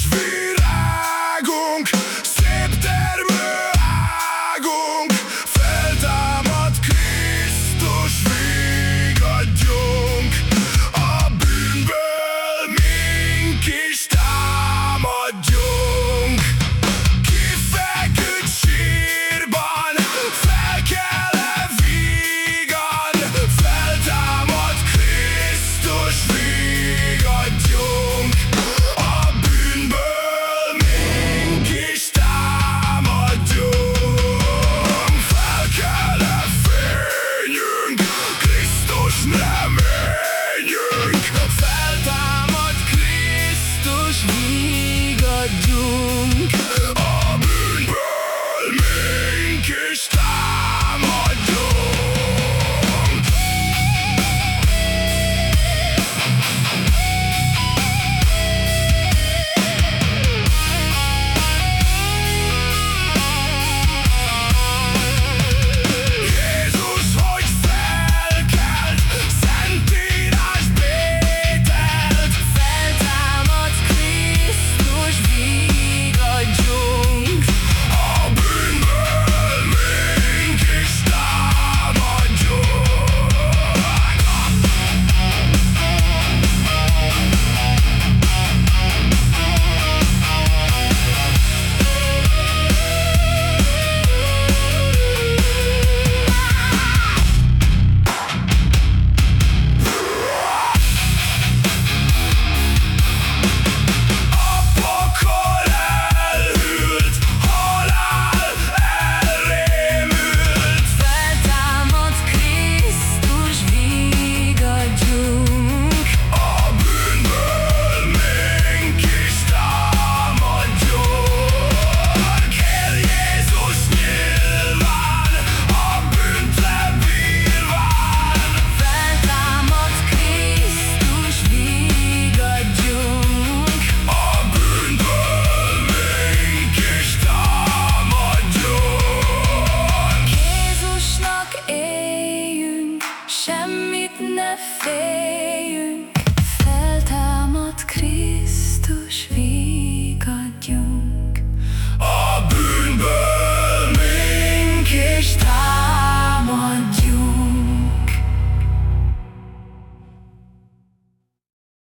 Schwede. drunk